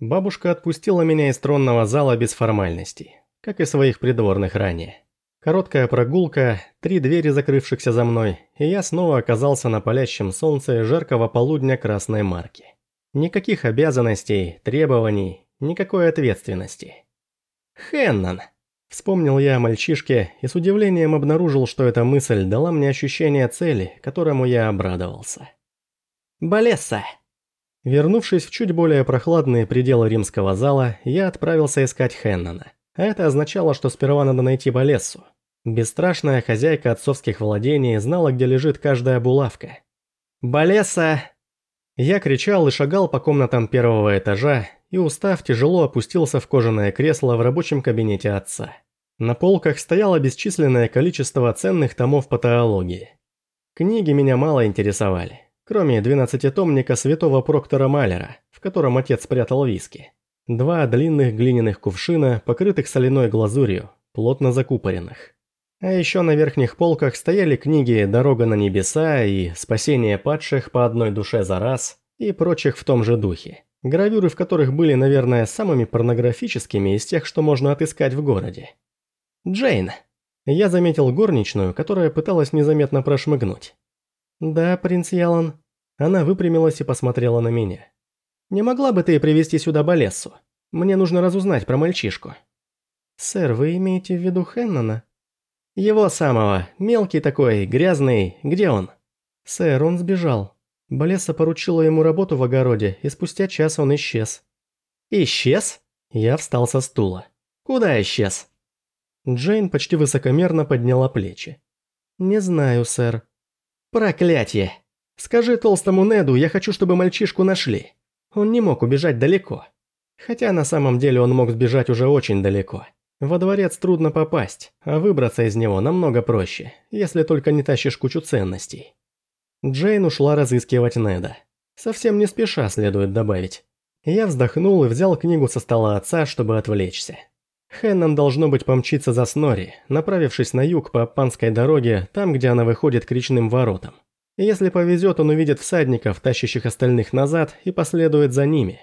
Бабушка отпустила меня из тронного зала без формальностей, как и своих придворных ранее. Короткая прогулка, три двери закрывшихся за мной, и я снова оказался на палящем солнце жаркого полудня красной марки. Никаких обязанностей, требований, никакой ответственности. Хеннон. Вспомнил я о мальчишке и с удивлением обнаружил, что эта мысль дала мне ощущение цели, которому я обрадовался. Балесса. Вернувшись в чуть более прохладные пределы римского зала, я отправился искать Хеннона. Это означало, что сперва надо найти Балессу. Бесстрашная хозяйка отцовских владений знала, где лежит каждая булавка. «Балесса!» Я кричал и шагал по комнатам первого этажа, и, устав, тяжело опустился в кожаное кресло в рабочем кабинете отца. На полках стояло бесчисленное количество ценных томов по теологии. Книги меня мало интересовали кроме двенадцатитомника святого Проктора Малера, в котором отец спрятал виски. Два длинных глиняных кувшина, покрытых соляной глазурью, плотно закупоренных. А еще на верхних полках стояли книги «Дорога на небеса» и «Спасение падших по одной душе за раз» и прочих в том же духе. Гравюры в которых были, наверное, самыми порнографическими из тех, что можно отыскать в городе. «Джейн». Я заметил горничную, которая пыталась незаметно прошмыгнуть. «Да, принц Ялан». Она выпрямилась и посмотрела на меня. «Не могла бы ты привести сюда Балессу? Мне нужно разузнать про мальчишку». «Сэр, вы имеете в виду Хеннона?» «Его самого. Мелкий такой, грязный. Где он?» «Сэр, он сбежал. Балесса поручила ему работу в огороде, и спустя час он исчез». «Исчез?» Я встал со стула. «Куда исчез?» Джейн почти высокомерно подняла плечи. «Не знаю, сэр. «Проклятье! Скажи толстому Неду, я хочу, чтобы мальчишку нашли. Он не мог убежать далеко. Хотя на самом деле он мог сбежать уже очень далеко. Во дворец трудно попасть, а выбраться из него намного проще, если только не тащишь кучу ценностей». Джейн ушла разыскивать Неда. Совсем не спеша, следует добавить. Я вздохнул и взял книгу со стола отца, чтобы отвлечься. Хеннон должно быть помчиться за Снори, направившись на юг по Аппанской дороге, там, где она выходит к речным воротам. если повезет, он увидит всадников, тащащих остальных назад, и последует за ними.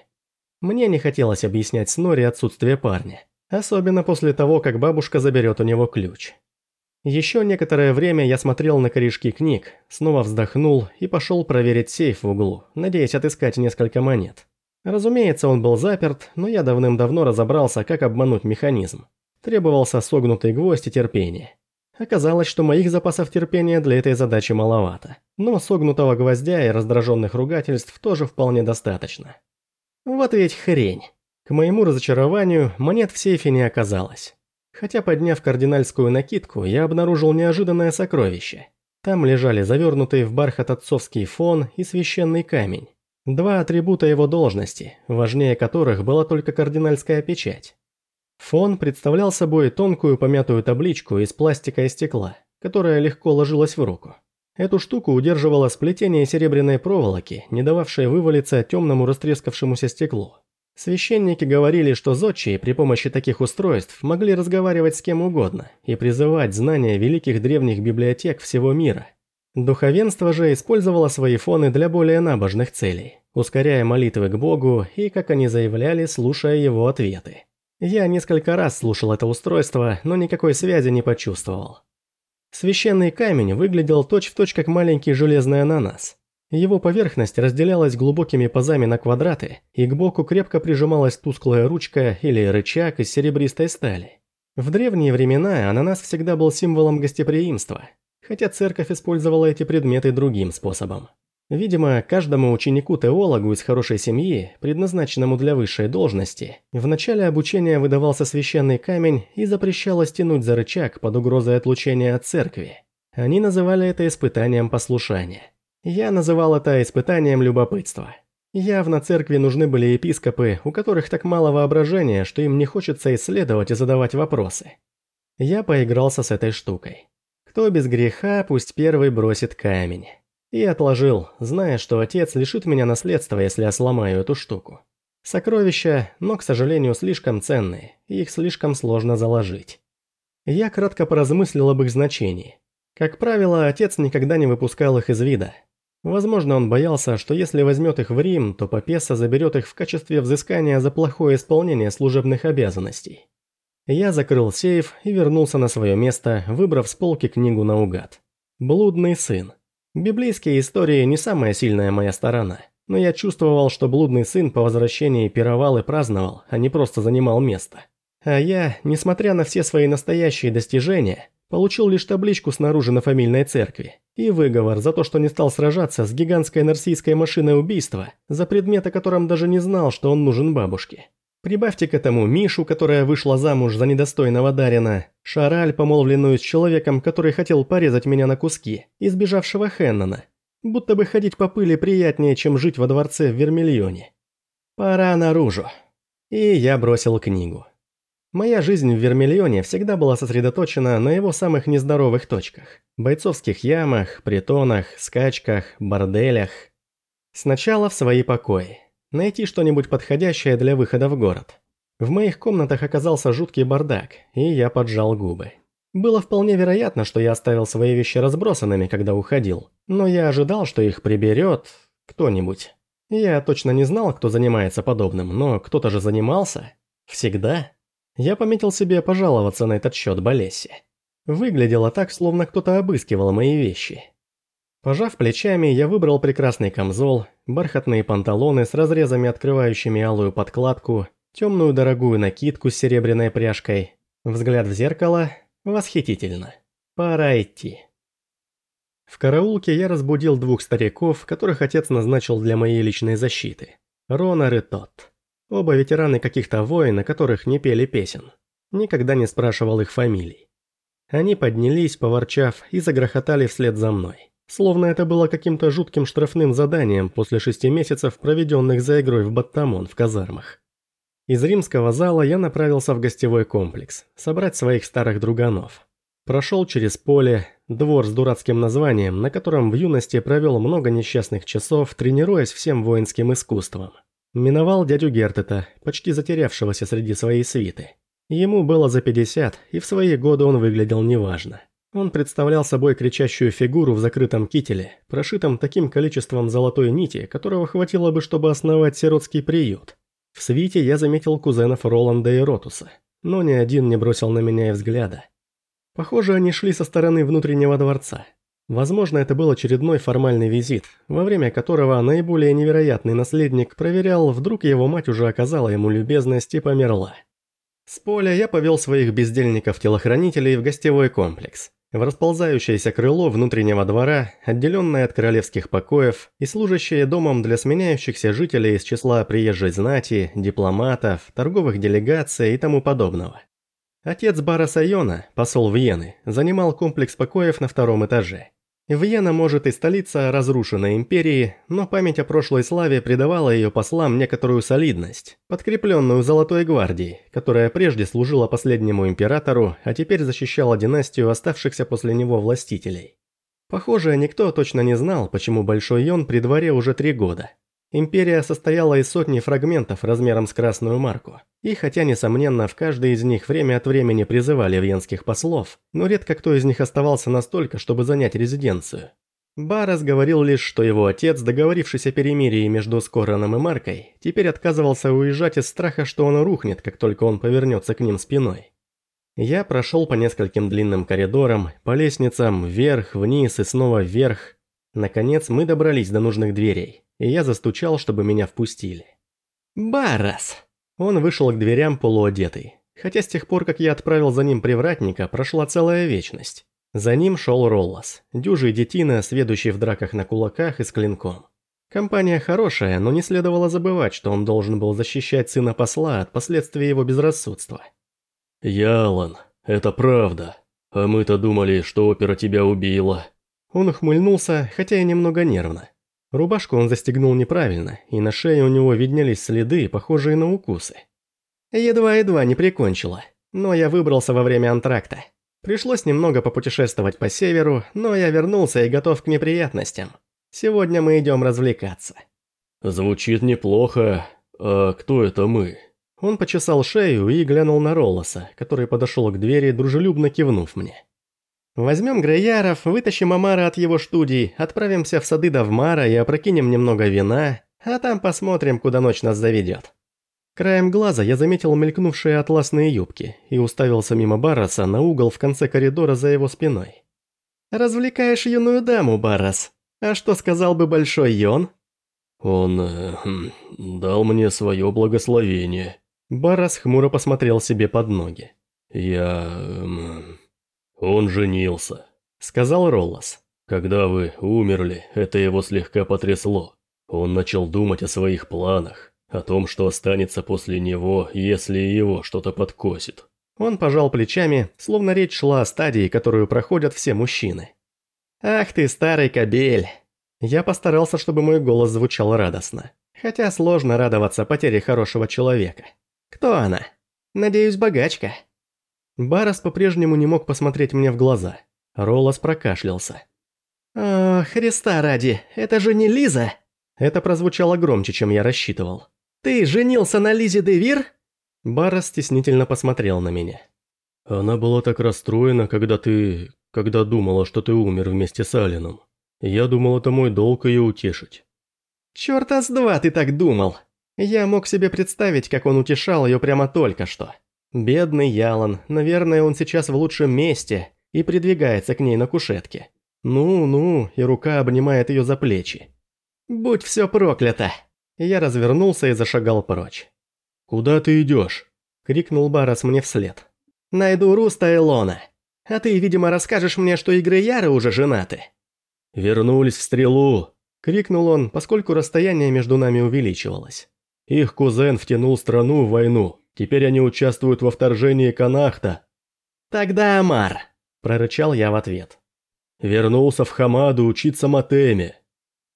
Мне не хотелось объяснять Снори отсутствие парня. Особенно после того, как бабушка заберет у него ключ. Еще некоторое время я смотрел на корешки книг, снова вздохнул и пошел проверить сейф в углу, надеясь отыскать несколько монет. Разумеется, он был заперт, но я давным-давно разобрался, как обмануть механизм. Требовался согнутый гвоздь и терпение. Оказалось, что моих запасов терпения для этой задачи маловато. Но согнутого гвоздя и раздраженных ругательств тоже вполне достаточно. Вот ведь хрень. К моему разочарованию, монет в сейфе не оказалось. Хотя подняв кардинальскую накидку, я обнаружил неожиданное сокровище. Там лежали завернутые в бархат отцовский фон и священный камень. Два атрибута его должности, важнее которых была только кардинальская печать. Фон представлял собой тонкую помятую табличку из пластика и стекла, которая легко ложилась в руку. Эту штуку удерживало сплетение серебряной проволоки, не дававшее вывалиться темному растрескавшемуся стеклу. Священники говорили, что зодчие при помощи таких устройств могли разговаривать с кем угодно и призывать знания великих древних библиотек всего мира – Духовенство же использовало свои фоны для более набожных целей, ускоряя молитвы к Богу и, как они заявляли, слушая его ответы. Я несколько раз слушал это устройство, но никакой связи не почувствовал. Священный камень выглядел точь-в-точь точь как маленький железный ананас. Его поверхность разделялась глубокими пазами на квадраты, и к боку крепко прижималась тусклая ручка или рычаг из серебристой стали. В древние времена ананас всегда был символом гостеприимства, хотя церковь использовала эти предметы другим способом. Видимо, каждому ученику-теологу из хорошей семьи, предназначенному для высшей должности, в начале обучения выдавался священный камень и запрещалось тянуть за рычаг под угрозой отлучения от церкви. Они называли это испытанием послушания. Я называл это испытанием любопытства. Явно церкви нужны были епископы, у которых так мало воображения, что им не хочется исследовать и задавать вопросы. Я поигрался с этой штукой. Кто без греха, пусть первый бросит камень. И отложил, зная, что отец лишит меня наследства, если я сломаю эту штуку. Сокровища, но, к сожалению, слишком ценные, их слишком сложно заложить. Я кратко поразмыслил об их значении. Как правило, отец никогда не выпускал их из вида. Возможно, он боялся, что если возьмет их в Рим, то Папеса заберет их в качестве взыскания за плохое исполнение служебных обязанностей. Я закрыл сейф и вернулся на свое место, выбрав с полки книгу наугад. «Блудный сын». Библейские истории не самая сильная моя сторона, но я чувствовал, что блудный сын по возвращении пировал и праздновал, а не просто занимал место. А я, несмотря на все свои настоящие достижения, получил лишь табличку снаружи на фамильной церкви и выговор за то, что не стал сражаться с гигантской нарсийской машиной убийства, за предмет, о котором даже не знал, что он нужен бабушке. Прибавьте к этому Мишу, которая вышла замуж за недостойного Дарина, Шараль, помолвленную с человеком, который хотел порезать меня на куски, и сбежавшего Хеннона. Будто бы ходить по пыли приятнее, чем жить во дворце в Вермильоне. Пора наружу. И я бросил книгу. Моя жизнь в Вермильоне всегда была сосредоточена на его самых нездоровых точках. Бойцовских ямах, притонах, скачках, борделях. Сначала в свои покои. Найти что-нибудь подходящее для выхода в город. В моих комнатах оказался жуткий бардак, и я поджал губы. Было вполне вероятно, что я оставил свои вещи разбросанными, когда уходил, но я ожидал, что их приберет кто-нибудь. Я точно не знал, кто занимается подобным, но кто-то же занимался. Всегда. Я пометил себе пожаловаться на этот счет Болесси. Выглядело так, словно кто-то обыскивал мои вещи. Пожав плечами, я выбрал прекрасный камзол, бархатные панталоны с разрезами, открывающими алую подкладку, темную дорогую накидку с серебряной пряжкой. Взгляд в зеркало – восхитительно. Пора идти. В караулке я разбудил двух стариков, которых отец назначил для моей личной защиты. Ронар и Тот. Оба ветераны каких-то войн, о которых не пели песен. Никогда не спрашивал их фамилий. Они поднялись, поворчав, и загрохотали вслед за мной. Словно это было каким-то жутким штрафным заданием после шести месяцев, проведенных за игрой в баттамон в казармах. Из римского зала я направился в гостевой комплекс, собрать своих старых друганов. Прошел через поле, двор с дурацким названием, на котором в юности провел много несчастных часов, тренируясь всем воинским искусством. Миновал дядю Гертета, почти затерявшегося среди своей свиты. Ему было за 50, и в свои годы он выглядел неважно. Он представлял собой кричащую фигуру в закрытом кителе, прошитом таким количеством золотой нити, которого хватило бы, чтобы основать сиротский приют. В свите я заметил кузенов Роланда и Ротуса, но ни один не бросил на меня и взгляда. Похоже, они шли со стороны внутреннего дворца, Возможно, это был очередной формальный визит, во время которого наиболее невероятный наследник проверял, вдруг его мать уже оказала ему любезность и померла. С поля я повел своих бездельников-телохранителей в гостевой комплекс, в расползающееся крыло внутреннего двора, отделенное от королевских покоев и служащее домом для сменяющихся жителей из числа приезжей знати, дипломатов, торговых делегаций и тому подобного. Отец Бара Сайона, посол Вьены, занимал комплекс покоев на втором этаже. Вьена может и столица разрушенной империи, но память о прошлой славе придавала ее послам некоторую солидность, подкрепленную Золотой Гвардией, которая прежде служила последнему императору, а теперь защищала династию оставшихся после него властителей. Похоже, никто точно не знал, почему Большой Йон при дворе уже три года, Империя состояла из сотни фрагментов размером с красную марку, и хотя, несомненно, в каждой из них время от времени призывали венских послов, но редко кто из них оставался настолько, чтобы занять резиденцию. Барас говорил лишь, что его отец, договорившись о перемирии между Скораном и Маркой, теперь отказывался уезжать из страха, что он рухнет, как только он повернется к ним спиной. Я прошел по нескольким длинным коридорам, по лестницам, вверх, вниз и снова вверх. Наконец мы добрались до нужных дверей и я застучал, чтобы меня впустили. «Барас!» Он вышел к дверям полуодетый, хотя с тех пор, как я отправил за ним привратника, прошла целая вечность. За ним шел Роллас, дюжий детина, сведущий в драках на кулаках и с клинком. Компания хорошая, но не следовало забывать, что он должен был защищать сына посла от последствий его безрассудства. «Ялан, это правда. А мы-то думали, что опера тебя убила». Он ухмыльнулся, хотя и немного нервно. Рубашку он застегнул неправильно, и на шее у него виднелись следы, похожие на укусы. Едва-едва не прикончила, но я выбрался во время антракта. Пришлось немного попутешествовать по северу, но я вернулся и готов к неприятностям. Сегодня мы идем развлекаться. Звучит неплохо. А кто это мы? Он почесал шею и глянул на Роллоса, который подошел к двери, дружелюбно кивнув мне. Возьмем Греяров, вытащим Амара от его студии, отправимся в сады Давмара и опрокинем немного вина, а там посмотрим, куда ночь нас заведет. Краем глаза я заметил мелькнувшие атласные юбки и уставился мимо Барраса на угол в конце коридора за его спиной. «Развлекаешь юную даму, Баррас. А что сказал бы Большой Йон?» «Он э, хм, дал мне свое благословение». Баррас хмуро посмотрел себе под ноги. «Я... Э, он женился», — сказал Роллас. «Когда вы умерли, это его слегка потрясло. Он начал думать о своих планах, о том, что останется после него, если его что-то подкосит. Он пожал плечами, словно речь шла о стадии, которую проходят все мужчины. «Ах ты, старый кобель!» Я постарался, чтобы мой голос звучал радостно. Хотя сложно радоваться потере хорошего человека. «Кто она?» «Надеюсь, богачка». Барас по-прежнему не мог посмотреть мне в глаза. Ролос прокашлялся. «О, Христа ради, это же не Лиза!» Это прозвучало громче, чем я рассчитывал. «Ты женился на Лизе Девир?» Барра стеснительно посмотрел на меня. «Она была так расстроена, когда ты... когда думала, что ты умер вместе с Алином. Я думал, это мой долг ее утешить». «Чёрта с два ты так думал!» Я мог себе представить, как он утешал ее прямо только что. Бедный Ялан, наверное, он сейчас в лучшем месте и придвигается к ней на кушетке. Ну-ну, и рука обнимает ее за плечи. «Будь все проклято!» Я развернулся и зашагал прочь. «Куда ты идешь?» – крикнул Барас мне вслед. «Найду Руста и Лона. А ты, видимо, расскажешь мне, что игры Яры уже женаты». «Вернулись в стрелу!» – крикнул он, поскольку расстояние между нами увеличивалось. «Их кузен втянул страну в войну. Теперь они участвуют во вторжении Канахта». «Тогда Амар!» – прорычал я в ответ. «Вернулся в Хамаду учиться Матеме».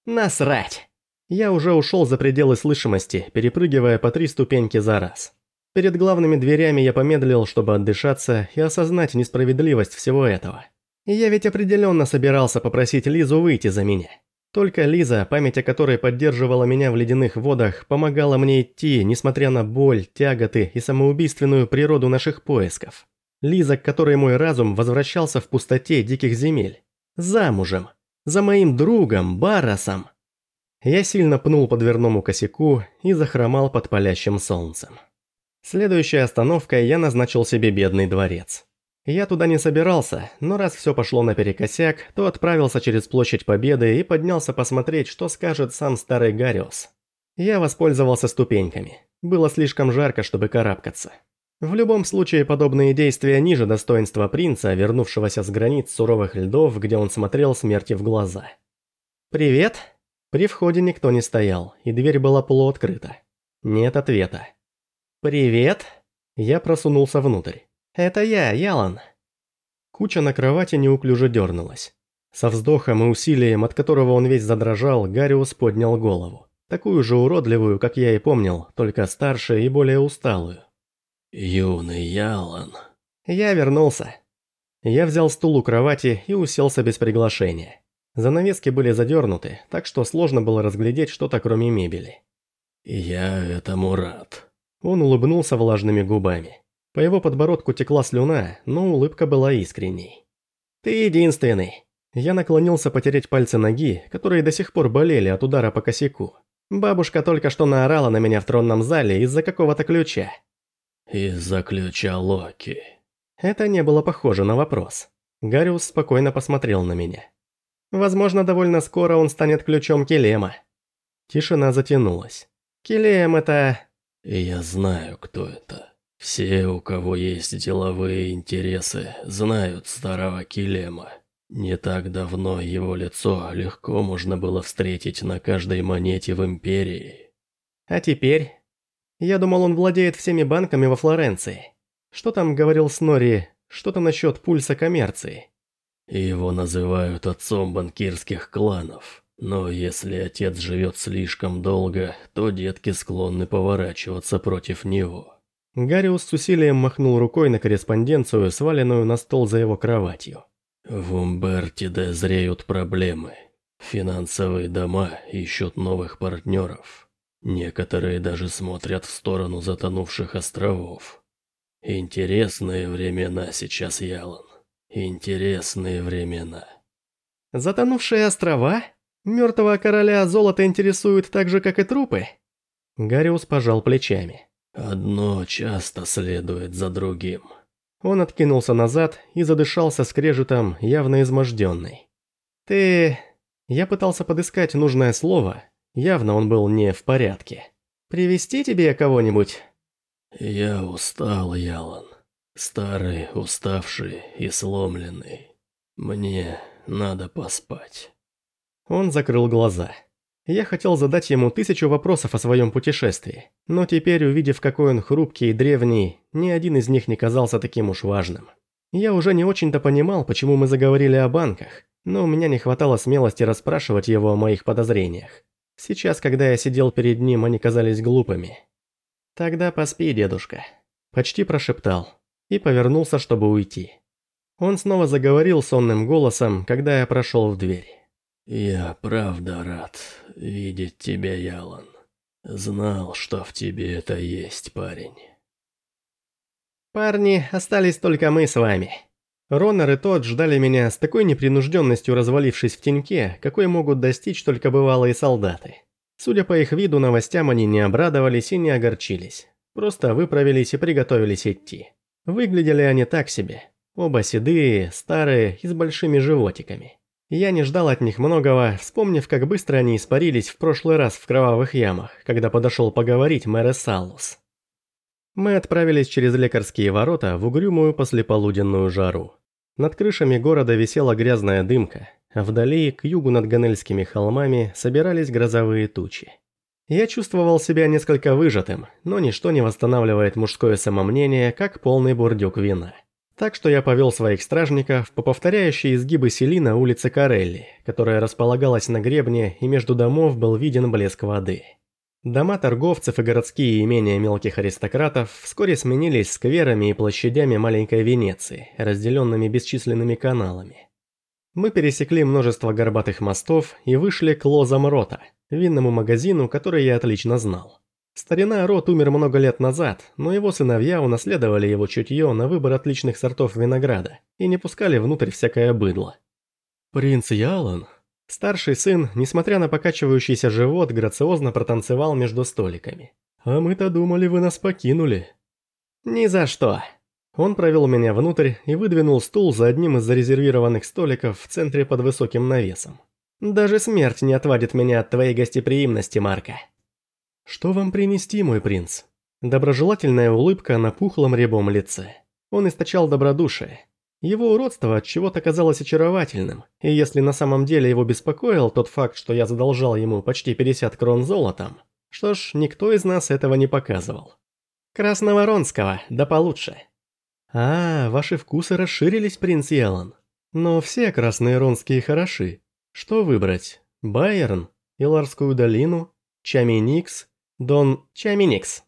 «Насрать!» Я уже ушел за пределы слышимости, перепрыгивая по три ступеньки за раз. Перед главными дверями я помедлил, чтобы отдышаться и осознать несправедливость всего этого. Я ведь определенно собирался попросить Лизу выйти за меня. Только Лиза, память о которой поддерживала меня в ледяных водах, помогала мне идти, несмотря на боль, тяготы и самоубийственную природу наших поисков. Лиза, к которой мой разум возвращался в пустоте диких земель. Замужем. За моим другом, Барасом. Я сильно пнул по дверному косяку и захромал под палящим солнцем. Следующей остановкой я назначил себе бедный дворец. Я туда не собирался, но раз все пошло наперекосяк, то отправился через площадь Победы и поднялся посмотреть, что скажет сам старый Гариус. Я воспользовался ступеньками. Было слишком жарко, чтобы карабкаться. В любом случае, подобные действия ниже достоинства принца, вернувшегося с границ суровых льдов, где он смотрел смерти в глаза. «Привет», при входе никто не стоял, и дверь была полуоткрыта. Нет ответа. «Привет!» Я просунулся внутрь. «Это я, Ялан!» Куча на кровати неуклюже дернулась. Со вздохом и усилием, от которого он весь задрожал, Гариус поднял голову. Такую же уродливую, как я и помнил, только старше и более усталую. «Юный Ялан...» Я вернулся. Я взял стул у кровати и уселся без приглашения. Занавески были задернуты, так что сложно было разглядеть что-то кроме мебели. «Я этому рад». Он улыбнулся влажными губами. По его подбородку текла слюна, но улыбка была искренней. «Ты единственный». Я наклонился потереть пальцы ноги, которые до сих пор болели от удара по косяку. Бабушка только что наорала на меня в тронном зале из-за какого-то ключа. «Из-за ключа Локи». Это не было похоже на вопрос. Гариус спокойно посмотрел на меня. Возможно, довольно скоро он станет ключом Келема. Тишина затянулась. Келем это... Я знаю, кто это. Все, у кого есть деловые интересы, знают старого Келема. Не так давно его лицо легко можно было встретить на каждой монете в Империи. А теперь? Я думал, он владеет всеми банками во Флоренции. Что там говорил Снори? Что-то насчет пульса коммерции. Его называют отцом банкирских кланов. Но если отец живет слишком долго, то детки склонны поворачиваться против него. Гариус с усилием махнул рукой на корреспонденцию, сваленную на стол за его кроватью. В Умбертиде зреют проблемы. Финансовые дома ищут новых партнеров. Некоторые даже смотрят в сторону затонувших островов. Интересные времена сейчас, Ялан. Интересные времена. Затонувшие острова? Мертвого короля золото интересует так же, как и трупы? Гариус пожал плечами. Одно часто следует за другим. Он откинулся назад и задышался скрежетом, явно изможденный. «Ты...» Я пытался подыскать нужное слово. Явно он был не в порядке. «Привести тебе кого-нибудь?» «Я устал, Ялан. Старый, уставший и сломленный. Мне надо поспать». Он закрыл глаза. Я хотел задать ему тысячу вопросов о своем путешествии, но теперь, увидев, какой он хрупкий и древний, ни один из них не казался таким уж важным. Я уже не очень-то понимал, почему мы заговорили о банках, но у меня не хватало смелости расспрашивать его о моих подозрениях. Сейчас, когда я сидел перед ним, они казались глупыми. «Тогда поспи, дедушка», – почти прошептал, и повернулся, чтобы уйти. Он снова заговорил сонным голосом, когда я прошел в дверь. «Я правда рад видеть тебя, Ялан. Знал, что в тебе это есть, парень». «Парни, остались только мы с вами». Ронер и тот ждали меня с такой непринужденностью, развалившись в теньке, какой могут достичь только бывалые солдаты. Судя по их виду, новостям они не обрадовались и не огорчились. Просто выправились и приготовились идти. Выглядели они так себе. Оба седые, старые и с большими животиками. Я не ждал от них многого, вспомнив, как быстро они испарились в прошлый раз в кровавых ямах, когда подошел поговорить мэр Саллус. Мы отправились через лекарские ворота в угрюмую послеполуденную жару. Над крышами города висела грязная дымка, а вдали, к югу над Ганельскими холмами, собирались грозовые тучи. Я чувствовал себя несколько выжатым, но ничто не восстанавливает мужское самомнение, как полный бурдюк вина. Так что я повел своих стражников по повторяющей изгибы Селина улице Карелли, которая располагалась на гребне, и между домов был виден блеск воды. Дома торговцев и городские имения мелких аристократов вскоре сменились скверами и площадями маленькой Венеции, разделенными бесчисленными каналами. Мы пересекли множество горбатых мостов и вышли к Лозам Рота, винному магазину, который я отлично знал. Старина Рот умер много лет назад, но его сыновья унаследовали его чутье на выбор отличных сортов винограда и не пускали внутрь всякое быдло. «Принц Ялан?» Старший сын, несмотря на покачивающийся живот, грациозно протанцевал между столиками. «А мы-то думали, вы нас покинули». «Ни за что». Он провел меня внутрь и выдвинул стул за одним из зарезервированных столиков в центре под высоким навесом. «Даже смерть не отвадит меня от твоей гостеприимности, Марка». «Что вам принести, мой принц?» Доброжелательная улыбка на пухлом рябом лице. Он источал добродушие. Его уродство от чего-то казалось очаровательным, и если на самом деле его беспокоил тот факт, что я задолжал ему почти 50 крон золотом, что ж, никто из нас этого не показывал. Красноворонского, да получше. А, ваши вкусы расширились, принц Ялан. Но все красные ронские хороши. Что выбрать? Байерн? Иларскую долину? Чаминикс? Дон Чаминикс.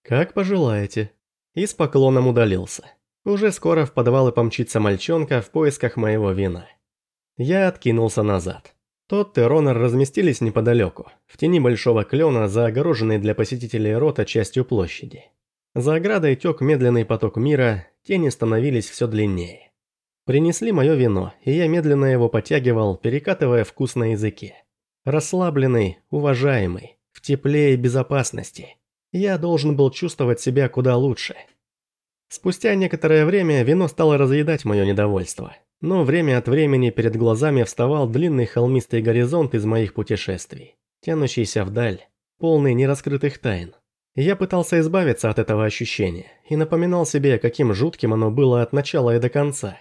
Как пожелаете. И с поклоном удалился. Уже скоро в подвал и помчится мальчонка в поисках моего вина. Я откинулся назад. Тот и Ронар разместились неподалеку, в тени большого клена за огороженной для посетителей рота частью площади. За оградой тек медленный поток мира, тени становились все длиннее. Принесли мое вино, и я медленно его потягивал, перекатывая вкус на языке. Расслабленный, уважаемый, в тепле и безопасности. Я должен был чувствовать себя куда лучше. Спустя некоторое время вино стало разъедать мое недовольство. Но время от времени перед глазами вставал длинный холмистый горизонт из моих путешествий, тянущийся вдаль, полный нераскрытых тайн. Я пытался избавиться от этого ощущения и напоминал себе, каким жутким оно было от начала и до конца.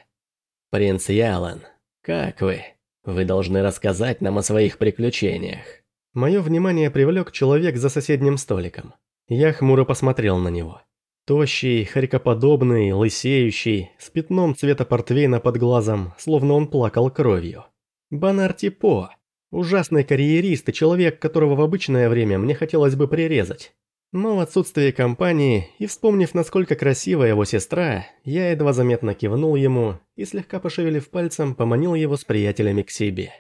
«Принц Ялан, как вы? Вы должны рассказать нам о своих приключениях». Мое внимание привлек человек за соседним столиком. Я хмуро посмотрел на него. Тощий, хорькоподобный, лысеющий, с пятном цвета портвейна под глазом, словно он плакал кровью. Банар Типо. Ужасный карьерист и человек, которого в обычное время мне хотелось бы прирезать. Но в отсутствие компании и вспомнив, насколько красива его сестра, я едва заметно кивнул ему и, слегка пошевелив пальцем, поманил его с приятелями к себе.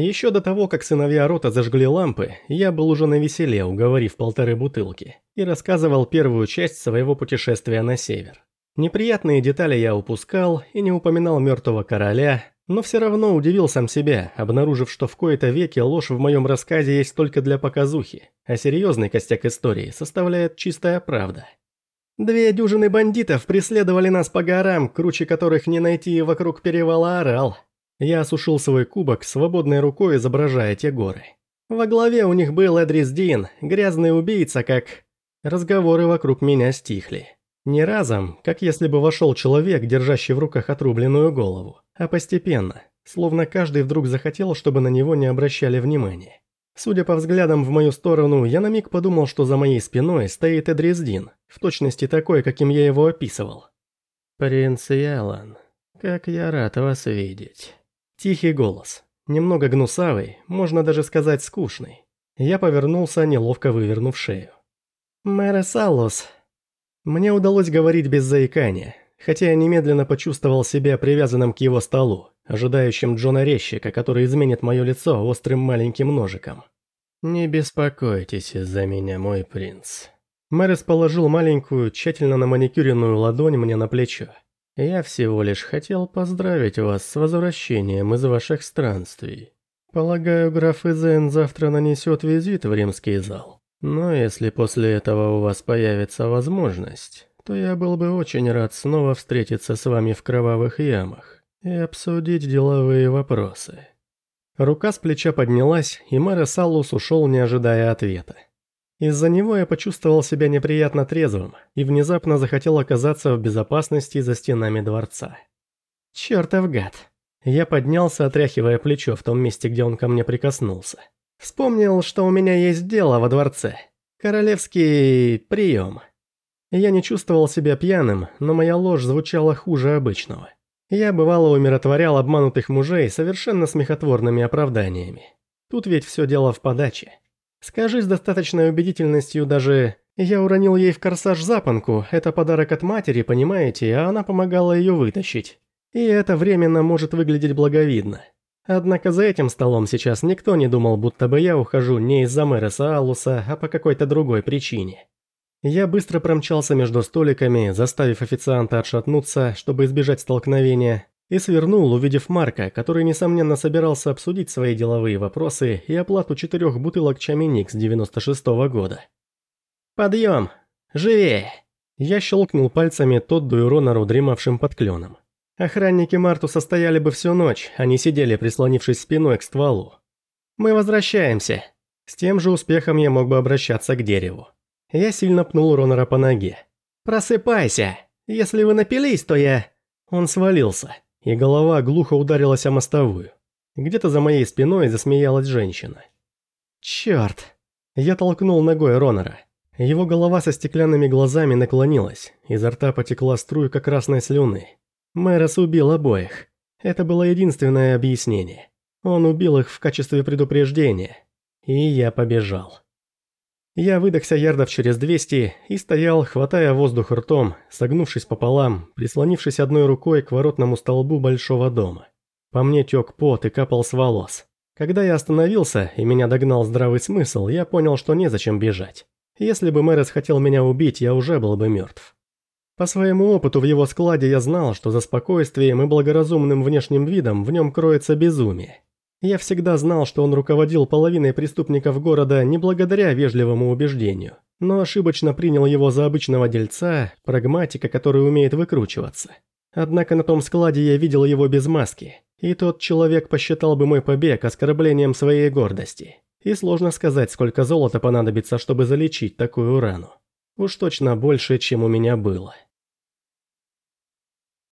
Еще до того, как сыновья рота зажгли лампы, я был уже на веселе, уговорив полторы бутылки, и рассказывал первую часть своего путешествия на север. Неприятные детали я упускал и не упоминал мертвого короля, но все равно удивил сам себя, обнаружив, что в кои-то веке ложь в моем рассказе есть только для показухи, а серьезный костяк истории составляет чистая правда. Две дюжины бандитов преследовали нас по горам, круче которых не найти вокруг перевала Орал. Я осушил свой кубок, свободной рукой изображая те горы. Во главе у них был Эдрис Дин, грязный убийца, как... Разговоры вокруг меня стихли. Не разом, как если бы вошел человек, держащий в руках отрубленную голову, а постепенно, словно каждый вдруг захотел, чтобы на него не обращали внимания. Судя по взглядам в мою сторону, я на миг подумал, что за моей спиной стоит Эдриздин, в точности такой, каким я его описывал. «Принц Ялан, как я рад вас видеть». Тихий голос, немного гнусавый, можно даже сказать скучный. Я повернулся, неловко вывернув шею. «Мэра Салус, мне удалось говорить без заикания, хотя я немедленно почувствовал себя привязанным к его столу, ожидающим Джона Резчика, который изменит мое лицо острым маленьким ножиком. «Не беспокойтесь из-за меня, мой принц». Мэрис положил маленькую, тщательно на маникюренную ладонь мне на плечо. «Я всего лишь хотел поздравить вас с возвращением из ваших странствий. Полагаю, граф Изен завтра нанесет визит в римский зал. Но если после этого у вас появится возможность, то я был бы очень рад снова встретиться с вами в кровавых ямах и обсудить деловые вопросы». Рука с плеча поднялась, и мэр Салус ушел, не ожидая ответа. Из-за него я почувствовал себя неприятно трезвым и внезапно захотел оказаться в безопасности за стенами дворца. Чертов гад. Я поднялся, отряхивая плечо в том месте, где он ко мне прикоснулся. Вспомнил, что у меня есть дело во дворце. Королевский прием. Я не чувствовал себя пьяным, но моя ложь звучала хуже обычного. Я бывало умиротворял обманутых мужей совершенно смехотворными оправданиями. Тут ведь все дело в подаче. Скажи с достаточной убедительностью даже «Я уронил ей в корсаж запонку, это подарок от матери, понимаете, а она помогала ее вытащить». И это временно может выглядеть благовидно. Однако за этим столом сейчас никто не думал, будто бы я ухожу не из-за мэра Саалуса, а по какой-то другой причине. Я быстро промчался между столиками, заставив официанта отшатнуться, чтобы избежать столкновения, и свернул, увидев Марка, который, несомненно, собирался обсудить свои деловые вопросы и оплату четырех бутылок Чаминик с 96 -го года. «Подъем! Живее!» Я щелкнул пальцами Тодду и Ронору, дремавшим под кленом. Охранники Марту состояли бы всю ночь, они сидели, прислонившись спиной к стволу. «Мы возвращаемся». С тем же успехом я мог бы обращаться к дереву. Я сильно пнул Ронора по ноге. «Просыпайся! Если вы напились, то я...» Он свалился, и голова глухо ударилась о мостовую. Где-то за моей спиной засмеялась женщина. «Чёрт!» Я толкнул ногой Ронора. Его голова со стеклянными глазами наклонилась, изо рта потекла струйка красной слюны. Мэрос убил обоих. Это было единственное объяснение. Он убил их в качестве предупреждения. И я побежал. Я выдохся ярдов через 200 и стоял, хватая воздух ртом, согнувшись пополам, прислонившись одной рукой к воротному столбу большого дома. По мне тек пот и капал с волос. Когда я остановился и меня догнал здравый смысл, я понял, что незачем бежать. Если бы Мэрос хотел меня убить, я уже был бы мертв. По своему опыту в его складе я знал, что за спокойствием и благоразумным внешним видом в нем кроется безумие. Я всегда знал, что он руководил половиной преступников города не благодаря вежливому убеждению, но ошибочно принял его за обычного дельца, прагматика, который умеет выкручиваться. Однако на том складе я видел его без маски, и тот человек посчитал бы мой побег оскорблением своей гордости. И сложно сказать, сколько золота понадобится, чтобы залечить такую рану. Уж точно больше, чем у меня было.